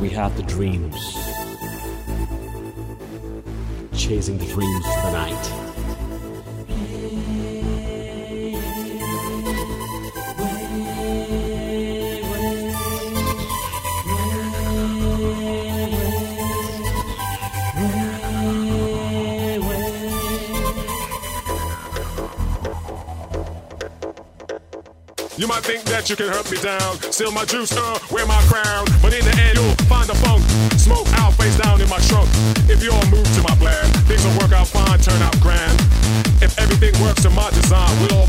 we have the dreams. Chasing the dreams for the night. You might think that you can hurt me down, steal my juice, uh, wear my crown. But in the end, you'll find the funk. Smoke out, face down in my trunk. If you all move to my plan, things will work out fine, turn out grand. If everything works to my design, we'll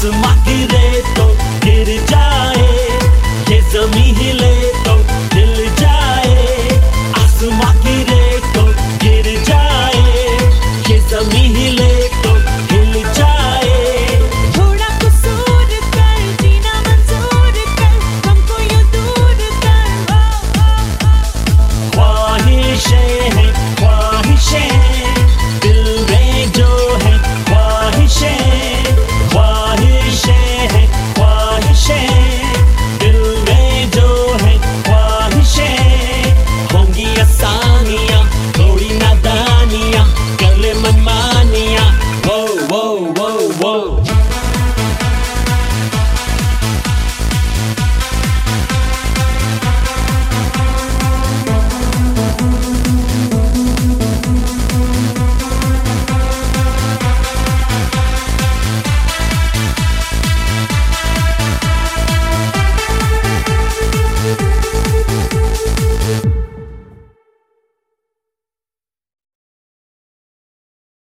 आसमां गिरे तो गिर जाए ये जमी हिले